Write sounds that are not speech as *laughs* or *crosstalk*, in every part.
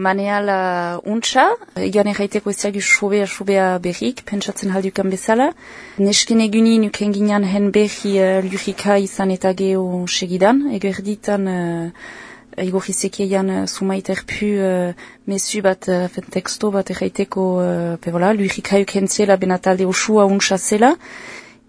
Maneala untsa, egan erraiteko ez jagu sobea sobea berrik, pentsatzen haldukan bezala. Nesken eguni nuken ginean hen berri uh, lurika izan eta geho segidan, ego erditan uh, jizekeian uh, sumait erpu uh, mesu bat, uh, teksto bat erraiteko uh, pevola, lurika uken ziela benatalde usua untsa zela.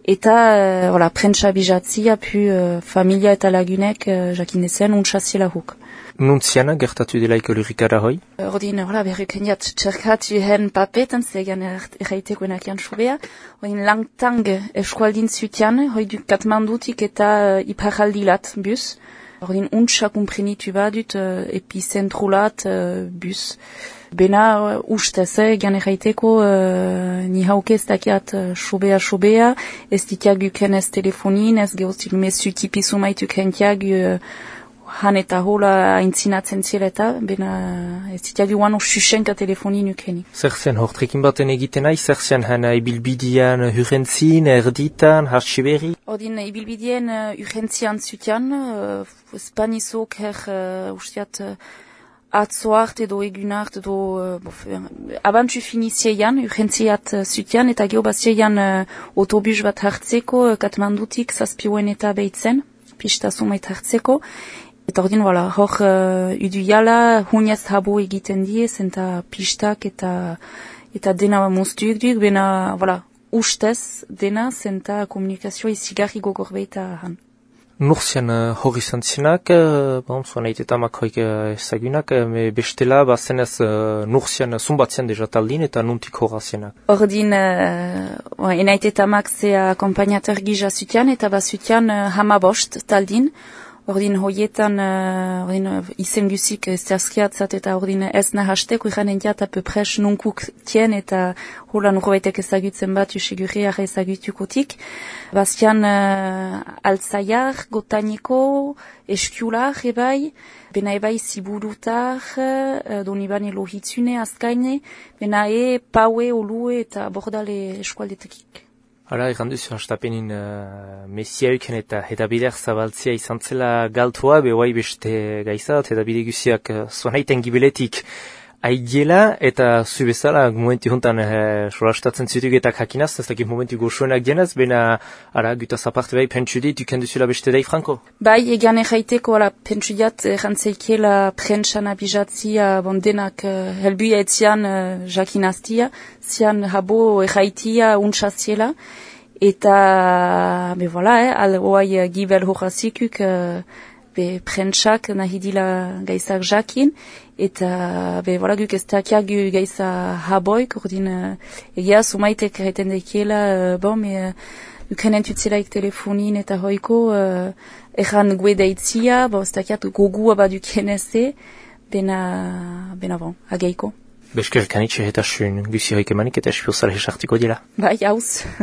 Eta, voilà, prentsa bijatzia, pu uh, familia eta lagunek uh, jakinezen untsa zela huk. Nuntziana gertatu delaiko lurikara hoi? Ordin, hola, berruken jat, txerkatu hen papetan, zegan erraiteko enakian sobea. Ordin, langtang eskualdin zutian, hoi du katmandutik eta uh, iparaldilat bus. Ordin, untsa kumprenitu badut uh, epizentrulat uh, bus. Bena uh, ustez, eh, gan erraiteko, uh, ni hauke ez dakiat uh, sobea sobea, ez ditiagu ken ez telefonin, ez gehoztik mesu tipizu maitu ken tiagu uh, han eta hola aintzinatzen zela eta bena ez zitea joan susenka telefoni nukeni. Zer zen hortrekin baten egiten nahi, zer zen han ibilbidian hurrentzin, erditan, hartxiberri? Odin ibilbidian uh, urrentzian zutian, uh, spanizok her uh, ustiat uh, atzoart edo egunart edo uh, bof, abantu finiziean, urrentziat uh, eta geobaziean uh, autobus bat hartzeko uh, katmandutik zazpioen eta behitzen, pista sumait hartzeko, Eta ordin, voilà, hor uh, udu jala, huniaz habo egiten diez, eta pistak eta eta dena moztuik duk, bena, voilà, ustez dena, zenta komunikazioa izigarri gogor behita han. Nurzian uh, hori zantzinak, uh, bon, zua nahi eta makroik uh, ezagunak, uh, me bestela, bazenez uh, nurzian zumbatzean deja taldin eta nuntik horazienak. Ordin, uh, enait eta mak zea akompagnator gija zutian, eta bazutian uh, hamabost taldin, Ordin hoietan, uh, ordin uh, izen guzik zerskiatzat eta ordin ez nahasteko ikan endiat apepres nunkuk tien eta holan urroetek ezagutzen bat usegurriak ezagutukotik. Bastian uh, altzaiar, gotaniko, eskiular ebai, bena ebai ziburutar, uh, donibane lohitzune azkaine, bena e paue, olue eta bordale eskualdetekik. Hala, egan duzu hastapenin uh, mesiauken eta edabideak zabaltzia izan zela galtua, behoai beste gaizat, edabide guziak uh, zonaiten gibeletik aigiela, eta zu momentu juntan uh, solastatzen zutuk eta jakinaz, ez dakit momentu goxuenak dienaz, bena, ara, guta zaparte bai, pentsu dit, duken duzula beste dai, Franco? Bai, egan erraiteko, ala, pentsu diat, errantzeikela prentsan abizatzia, bon, denak uh, helbuia etzian uh, jakinaztia, zian habo erraitia untsaziela, eta, be voilà, eh, al oai gibel horazikuk, uh, be prentsak nahi dila gaizak jakin, eta be voilà, guk ez takiak gu gaiza haboik, ordin uh, egia sumaitek erreten dekiela, uh, bon, me uh, ukenen tutzelaik telefonin eta hoiko, uh, erran gue deitzia, bo ez takiat gogua baduken ezte, bena, bena bon, ageiko. Beskerkanitxe eta sun, guzirik emanik eta espiozare esartiko dira. Bai, hauz. *laughs*